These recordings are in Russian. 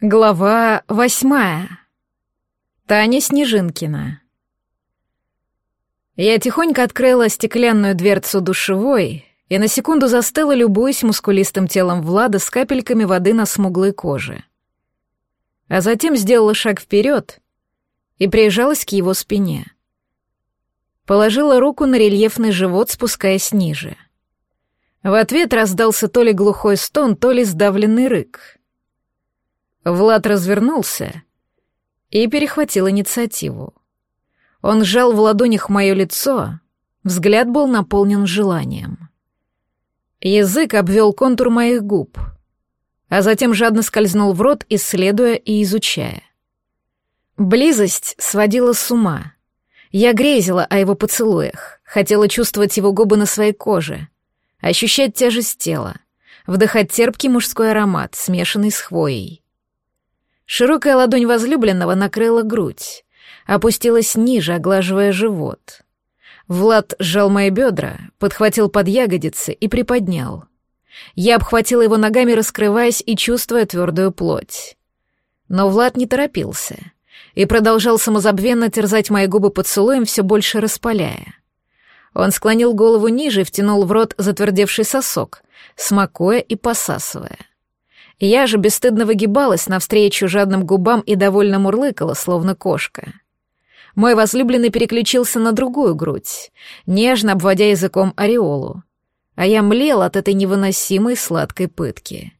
Глава восьмая. Таня Снежинкина. Я тихонько открыла стеклянную дверцу душевой и на секунду застыла, любуясь мускулистым телом Влада с капельками воды на смуглой коже. А затем сделала шаг вперед и прижалась к его спине. Положила руку на рельефный живот, спускаясь ниже. В ответ раздался то ли глухой стон, то ли сдавленный рык — Влад развернулся и перехватил инициативу. Он сжал в ладонях мое лицо, взгляд был наполнен желанием. Язык обвел контур моих губ, а затем жадно скользнул в рот, исследуя и изучая. Близость сводила с ума. Я грезила о его поцелуях, хотела чувствовать его губы на своей коже, ощущать тяжесть тела, вдыхать терпкий мужской аромат, смешанный с хвоей. Широкая ладонь возлюбленного накрыла грудь, опустилась ниже, оглаживая живот. Влад сжал мои бедра, подхватил под ягодицы и приподнял. Я обхватила его ногами, раскрываясь и чувствуя твердую плоть. Но Влад не торопился и продолжал самозабвенно терзать мои губы поцелуем, все больше распаляя. Он склонил голову ниже и втянул в рот затвердевший сосок, смакуя и посасывая. Я же бесстыдно выгибалась навстречу жадным губам и довольно мурлыкала, словно кошка. Мой возлюбленный переключился на другую грудь, нежно обводя языком ореолу. А я млел от этой невыносимой сладкой пытки.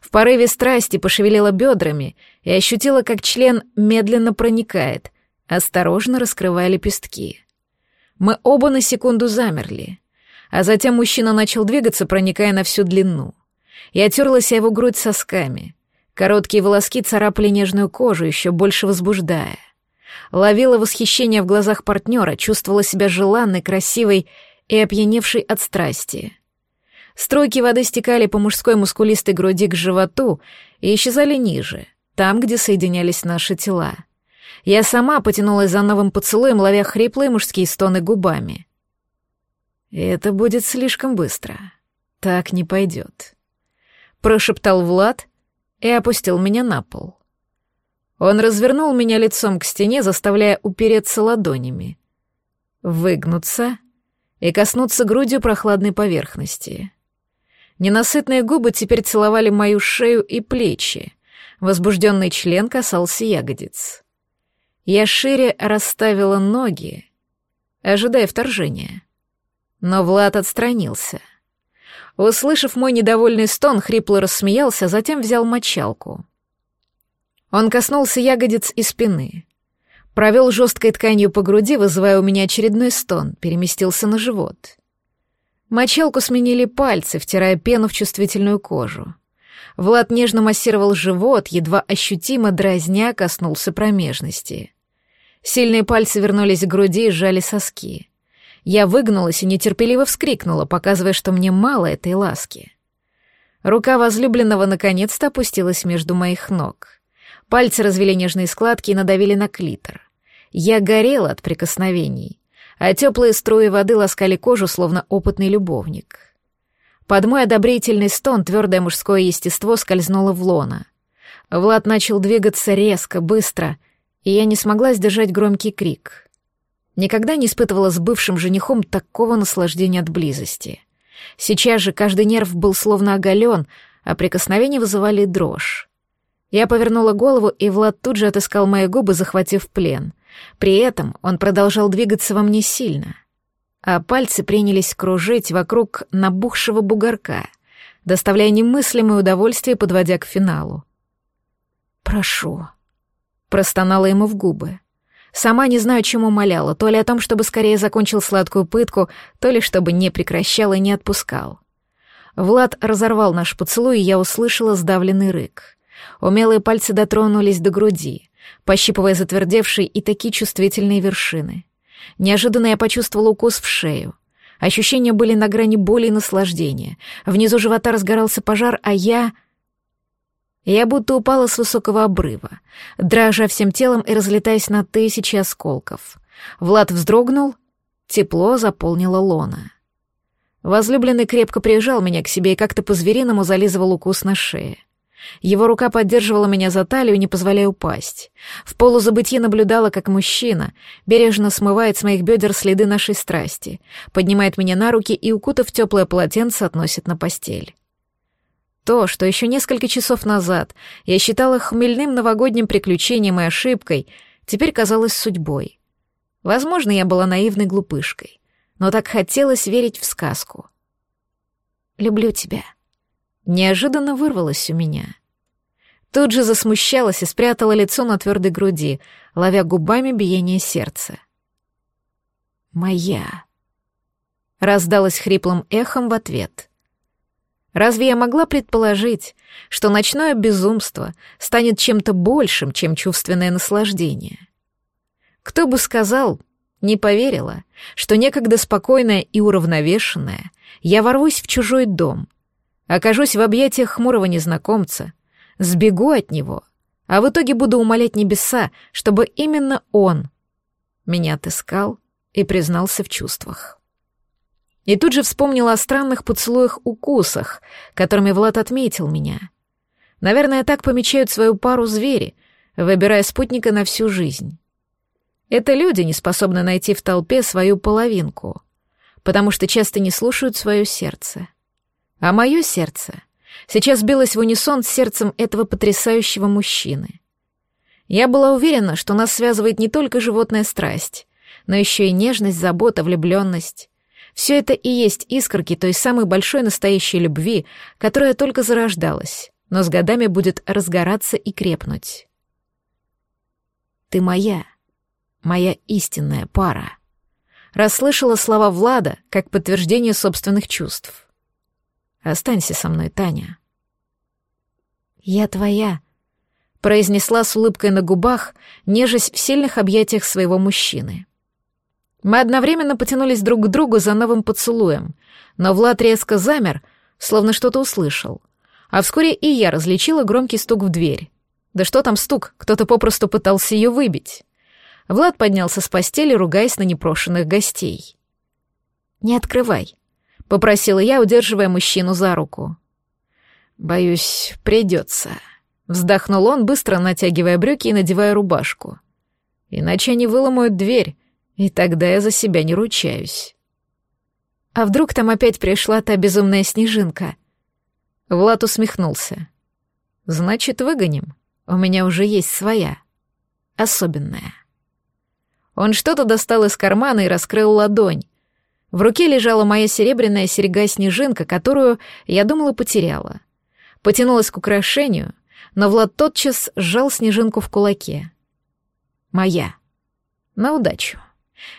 В порыве страсти пошевелила бедрами и ощутила, как член медленно проникает, осторожно раскрывая лепестки. Мы оба на секунду замерли, а затем мужчина начал двигаться, проникая на всю длину. Я терлась о его грудь сосками. Короткие волоски царапали нежную кожу, еще больше возбуждая. Ловила восхищение в глазах партнера, чувствовала себя желанной, красивой и опьяневшей от страсти. Струйки воды стекали по мужской мускулистой груди к животу и исчезали ниже, там, где соединялись наши тела. Я сама потянулась за новым поцелуем, ловя хриплые мужские стоны губами. «Это будет слишком быстро. Так не пойдет» прошептал Влад и опустил меня на пол. Он развернул меня лицом к стене, заставляя упереться ладонями, выгнуться и коснуться грудью прохладной поверхности. Ненасытные губы теперь целовали мою шею и плечи, возбужденный член касался ягодиц. Я шире расставила ноги, ожидая вторжения. Но Влад отстранился — Услышав мой недовольный стон, хрипло рассмеялся, затем взял мочалку. Он коснулся ягодиц и спины. Провел жесткой тканью по груди, вызывая у меня очередной стон, переместился на живот. Мочалку сменили пальцы, втирая пену в чувствительную кожу. Влад нежно массировал живот, едва ощутимо дразня коснулся промежности. Сильные пальцы вернулись к груди и сжали соски. Я выгнулась и нетерпеливо вскрикнула, показывая, что мне мало этой ласки. Рука возлюбленного наконец-то опустилась между моих ног. Пальцы развели нежные складки и надавили на клитор. Я горела от прикосновений, а теплые струи воды ласкали кожу, словно опытный любовник. Под мой одобрительный стон твердое мужское естество скользнуло в лона. Влад начал двигаться резко, быстро, и я не смогла сдержать громкий крик. Никогда не испытывала с бывшим женихом такого наслаждения от близости. Сейчас же каждый нерв был словно оголен, а прикосновения вызывали дрожь. Я повернула голову, и Влад тут же отыскал мои губы, захватив плен. При этом он продолжал двигаться во мне сильно. А пальцы принялись кружить вокруг набухшего бугорка, доставляя немыслимое удовольствие, подводя к финалу. «Прошу», — простонала ему в губы. Сама не знаю, чему моляла, то ли о том, чтобы скорее закончил сладкую пытку, то ли чтобы не прекращал и не отпускал. Влад разорвал наш поцелуй, и я услышала сдавленный рык. Умелые пальцы дотронулись до груди, пощипывая затвердевшие и такие чувствительные вершины. Неожиданно я почувствовала укус в шею. Ощущения были на грани боли и наслаждения. Внизу живота разгорался пожар, а я... Я будто упала с высокого обрыва, дрожа всем телом и разлетаясь на тысячи осколков. Влад вздрогнул, тепло заполнило лона. Возлюбленный крепко прижал меня к себе и как-то по-звериному зализывал укус на шее. Его рука поддерживала меня за талию, не позволяя упасть. В полузабытии наблюдала, как мужчина бережно смывает с моих бедер следы нашей страсти, поднимает меня на руки и, укутав теплое полотенце, относит на постель. То, что еще несколько часов назад я считала хмельным новогодним приключением и ошибкой, теперь казалось судьбой. Возможно, я была наивной глупышкой, но так хотелось верить в сказку. «Люблю тебя», неожиданно вырвалось у меня. Тут же засмущалась и спрятала лицо на твердой груди, ловя губами биение сердца. «Моя», — раздалась хриплым эхом в ответ. Разве я могла предположить, что ночное безумство станет чем-то большим, чем чувственное наслаждение? Кто бы сказал, не поверила, что некогда спокойная и уравновешенная я ворвусь в чужой дом — окажусь в объятиях хмурого незнакомца, сбегу от него, а в итоге буду умолять небеса, чтобы именно он меня отыскал и признался в чувствах. И тут же вспомнила о странных поцелуях-укусах, которыми Влад отметил меня. Наверное, так помечают свою пару звери, выбирая спутника на всю жизнь. Это люди не способны найти в толпе свою половинку, потому что часто не слушают свое сердце. А мое сердце сейчас билось в унисон с сердцем этого потрясающего мужчины. Я была уверена, что нас связывает не только животная страсть, но еще и нежность, забота, влюбленность. Все это и есть искорки той самой большой настоящей любви, которая только зарождалась, но с годами будет разгораться и крепнуть. «Ты моя, моя истинная пара», расслышала слова Влада как подтверждение собственных чувств. Останься со мной, Таня». «Я твоя», — произнесла с улыбкой на губах, нежесть в сильных объятиях своего мужчины. Мы одновременно потянулись друг к другу за новым поцелуем, но Влад резко замер, словно что-то услышал. А вскоре и я различила громкий стук в дверь. Да что там стук, кто-то попросту пытался ее выбить. Влад поднялся с постели, ругаясь на непрошенных гостей. «Не открывай», — попросила я, удерживая мужчину за руку. «Боюсь, придется», — вздохнул он, быстро натягивая брюки и надевая рубашку. «Иначе они выломают дверь, и тогда я за себя не ручаюсь». «А вдруг там опять пришла та безумная снежинка?» Влад усмехнулся. «Значит, выгоним. У меня уже есть своя. Особенная». Он что-то достал из кармана и раскрыл ладонь, в руке лежала моя серебряная серьга-снежинка, которую, я думала, потеряла. Потянулась к украшению, но Влад тотчас сжал снежинку в кулаке. Моя. На удачу.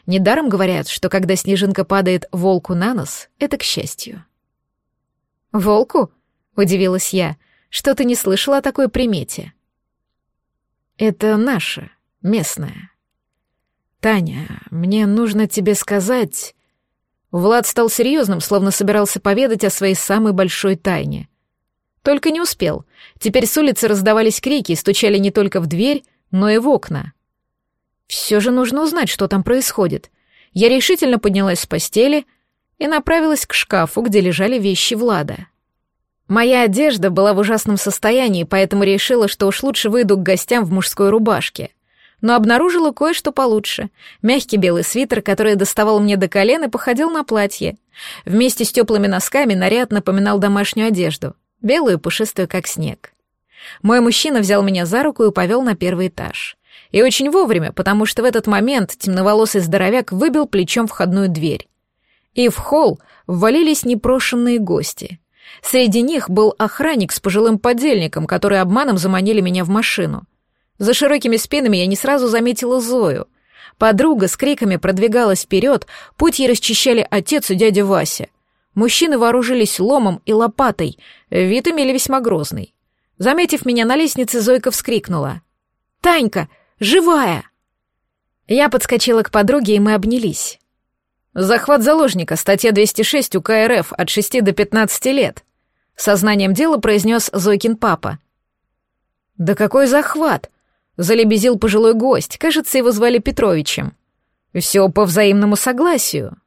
Недаром говорят, что когда снежинка падает волку на нос, это к счастью. «Волку?» — удивилась я. «Что ты не слышала о такой примете?» «Это наша, местная. Таня, мне нужно тебе сказать...» Влад стал серьезным, словно собирался поведать о своей самой большой тайне. Только не успел. Теперь с улицы раздавались крики и стучали не только в дверь, но и в окна. Все же нужно узнать, что там происходит. Я решительно поднялась с постели и направилась к шкафу, где лежали вещи Влада. Моя одежда была в ужасном состоянии, поэтому решила, что уж лучше выйду к гостям в мужской рубашке но обнаружила кое-что получше. Мягкий белый свитер, который доставал мне до колен и походил на платье. Вместе с теплыми носками наряд напоминал домашнюю одежду, белую пушистую, как снег. Мой мужчина взял меня за руку и повел на первый этаж. И очень вовремя, потому что в этот момент темноволосый здоровяк выбил плечом входную дверь. И в холл ввалились непрошенные гости. Среди них был охранник с пожилым подельником, которые обманом заманили меня в машину — за широкими спинами я не сразу заметила Зою. Подруга с криками продвигалась вперед, путь ей расчищали отец и дядя Вася. Мужчины вооружились ломом и лопатой, вид имели весьма грозный. Заметив меня на лестнице, Зойка вскрикнула. «Танька! Живая!» Я подскочила к подруге, и мы обнялись. «Захват заложника, статья 206 УК РФ от 6 до 15 лет», сознанием дела произнес Зойкин папа. «Да какой захват?» залебезил пожилой гость, кажется, его звали Петровичем. Все по взаимному согласию.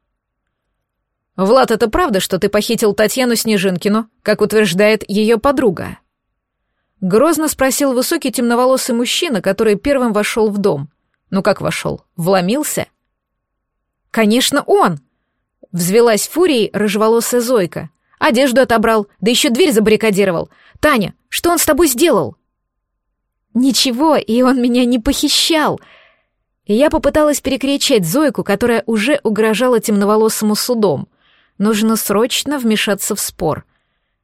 «Влад, это правда, что ты похитил Татьяну Снежинкину, как утверждает ее подруга?» Грозно спросил высокий темноволосый мужчина, который первым вошел в дом. Ну как вошел? Вломился? Конечно, он! Взвелась фурией рыжеволосая Зойка. Одежду отобрал, да еще дверь забаррикадировал. Таня, что он с тобой сделал? Ничего, и он меня не похищал. И я попыталась перекричать Зойку, которая уже угрожала темноволосому судом. Нужно срочно вмешаться в спор.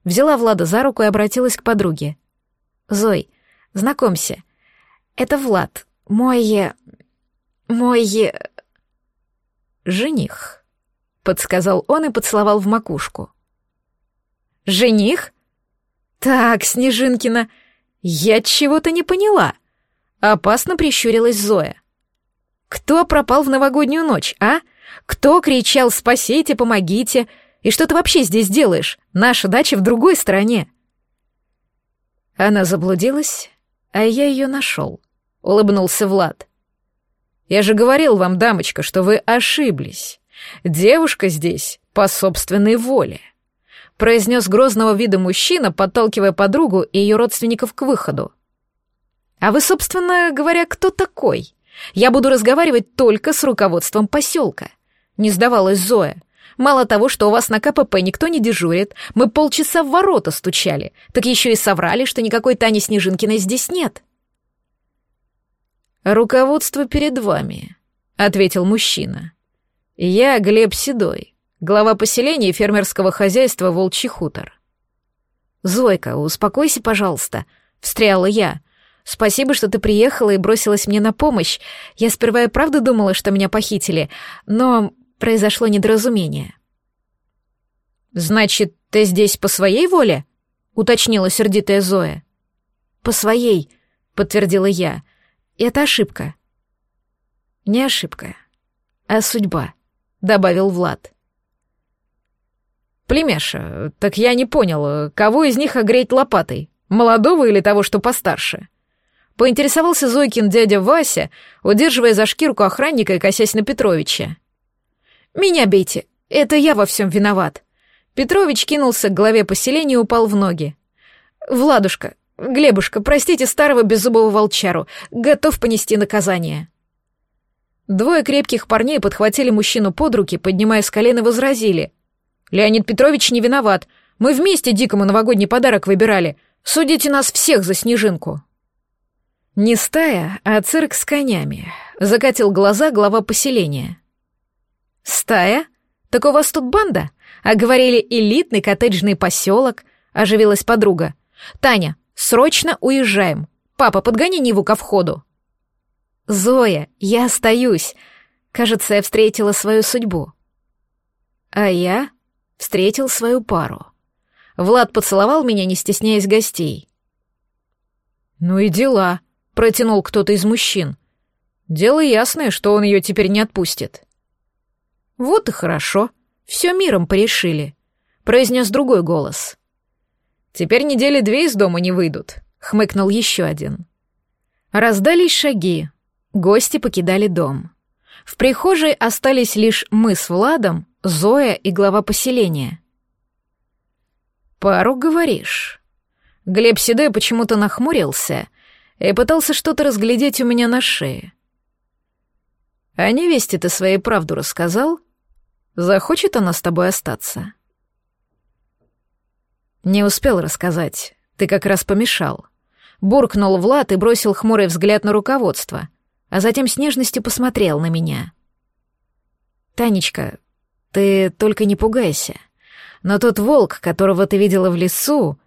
Взяла Влада за руку и обратилась к подруге. «Зой, знакомься. Это Влад, мой... мой... жених», — подсказал он и поцеловал в макушку. «Жених? Так, Снежинкина, я чего-то не поняла». Опасно прищурилась Зоя. «Кто пропал в новогоднюю ночь, а? Кто кричал «спасите, помогите»? И что ты вообще здесь делаешь? Наша дача в другой стороне». Она заблудилась, а я ее нашел, — улыбнулся Влад. «Я же говорил вам, дамочка, что вы ошиблись. Девушка здесь по собственной воле», — произнес грозного вида мужчина, подталкивая подругу и ее родственников к выходу. «А вы, собственно говоря, кто такой? Я буду разговаривать только с руководством поселка», — не сдавалась Зоя. Мало того, что у вас на КПП никто не дежурит, мы полчаса в ворота стучали, так еще и соврали, что никакой Тани Снежинкиной здесь нет. «Руководство перед вами», — ответил мужчина. «Я Глеб Седой, глава поселения фермерского хозяйства «Волчий хутор». «Зойка, успокойся, пожалуйста», — встряла я. «Спасибо, что ты приехала и бросилась мне на помощь. Я сперва и правда думала, что меня похитили, но произошло недоразумение. «Значит, ты здесь по своей воле?» — уточнила сердитая Зоя. «По своей», — подтвердила я. «Это ошибка». «Не ошибка, а судьба», — добавил Влад. «Племяша, так я не понял, кого из них огреть лопатой, молодого или того, что постарше?» Поинтересовался Зойкин дядя Вася, удерживая за шкирку охранника и косясь на Петровича. «Меня бейте, это я во всем виноват». Петрович кинулся к главе поселения и упал в ноги. «Владушка, Глебушка, простите старого беззубого волчару, готов понести наказание». Двое крепких парней подхватили мужчину под руки, поднимая с колен и возразили. «Леонид Петрович не виноват. Мы вместе дикому новогодний подарок выбирали. Судите нас всех за снежинку». «Не стая, а цирк с конями», — закатил глаза глава поселения. «Стая? Так у вас тут банда? А говорили, элитный коттеджный поселок», — оживилась подруга. «Таня, срочно уезжаем. Папа, подгони Ниву ко входу». «Зоя, я остаюсь. Кажется, я встретила свою судьбу». А я встретил свою пару. Влад поцеловал меня, не стесняясь гостей. «Ну и дела», — протянул кто-то из мужчин. «Дело ясное, что он ее теперь не отпустит». «Вот и хорошо. Все миром порешили», — произнес другой голос. «Теперь недели две из дома не выйдут», — хмыкнул еще один. Раздались шаги. Гости покидали дом. В прихожей остались лишь мы с Владом, Зоя и глава поселения. «Пару говоришь». Глеб Седой почему-то нахмурился и пытался что-то разглядеть у меня на шее. «А невесте ты своей правду рассказал?» Захочет она с тобой остаться?» «Не успел рассказать. Ты как раз помешал». Буркнул Влад и бросил хмурый взгляд на руководство, а затем с нежностью посмотрел на меня. «Танечка, ты только не пугайся. Но тот волк, которого ты видела в лесу...»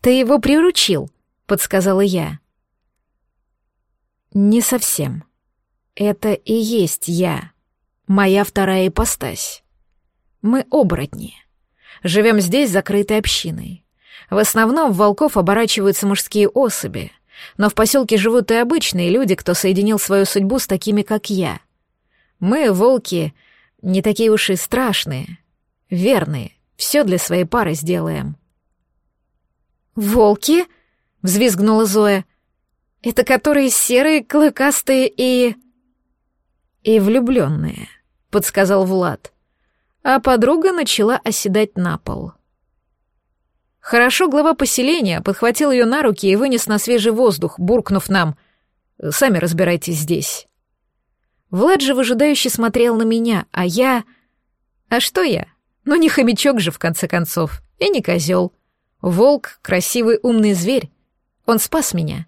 «Ты его приручил», — подсказала я. «Не совсем. Это и есть я», Моя вторая ипостась. Мы оборотни. Живем здесь закрытой общиной. В основном в волков оборачиваются мужские особи, но в поселке живут и обычные люди, кто соединил свою судьбу с такими, как я. Мы, волки, не такие уж и страшные, верные, все для своей пары сделаем. «Волки?» — взвизгнула Зоя. «Это которые серые, клыкастые и...» «И влюбленные», — подсказал Влад. А подруга начала оседать на пол. Хорошо глава поселения подхватил ее на руки и вынес на свежий воздух, буркнув нам «Сами разбирайтесь здесь». Влад же выжидающе смотрел на меня, а я... А что я? Ну не хомячок же, в конце концов, и не козел. Волк — красивый умный зверь. Он спас меня.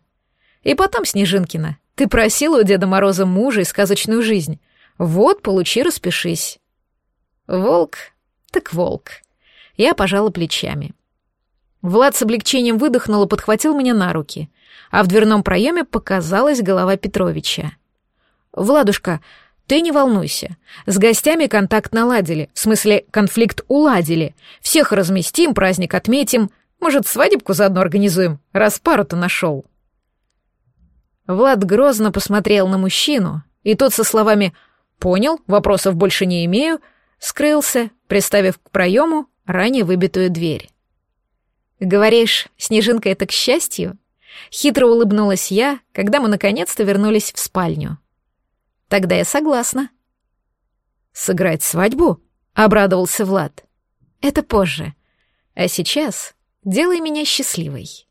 И потом, Снежинкина, ты просила у Деда Мороза мужа и сказочную жизнь. Вот, получи, распишись. Волк, так волк. Я пожала плечами. Влад с облегчением выдохнул и подхватил меня на руки, а в дверном проеме показалась голова Петровича. «Владушка, ты не волнуйся. С гостями контакт наладили, в смысле конфликт уладили. Всех разместим, праздник отметим. Может, свадебку заодно организуем, раз пару-то нашел». Влад грозно посмотрел на мужчину, и тот со словами «Понял, вопросов больше не имею», скрылся, приставив к проему ранее выбитую дверь. «Говоришь, снежинка — это к счастью?» Хитро улыбнулась я, когда мы наконец-то вернулись в спальню. «Тогда я согласна». «Сыграть свадьбу?» — обрадовался Влад. «Это позже. А сейчас делай меня счастливой».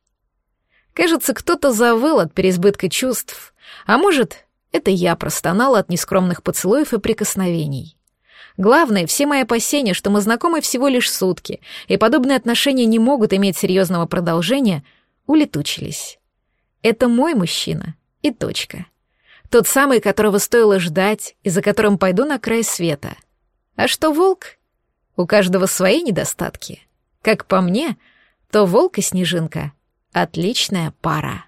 Кажется, кто-то завыл от переизбытка чувств, а может, это я простонала от нескромных поцелуев и прикосновений. Главное, все мои опасения, что мы знакомы всего лишь сутки, и подобные отношения не могут иметь серьезного продолжения, улетучились. Это мой мужчина, и точка. Тот самый, которого стоило ждать, и за которым пойду на край света. А что волк? У каждого свои недостатки. Как по мне, то волк и снежинка — Отличная пара.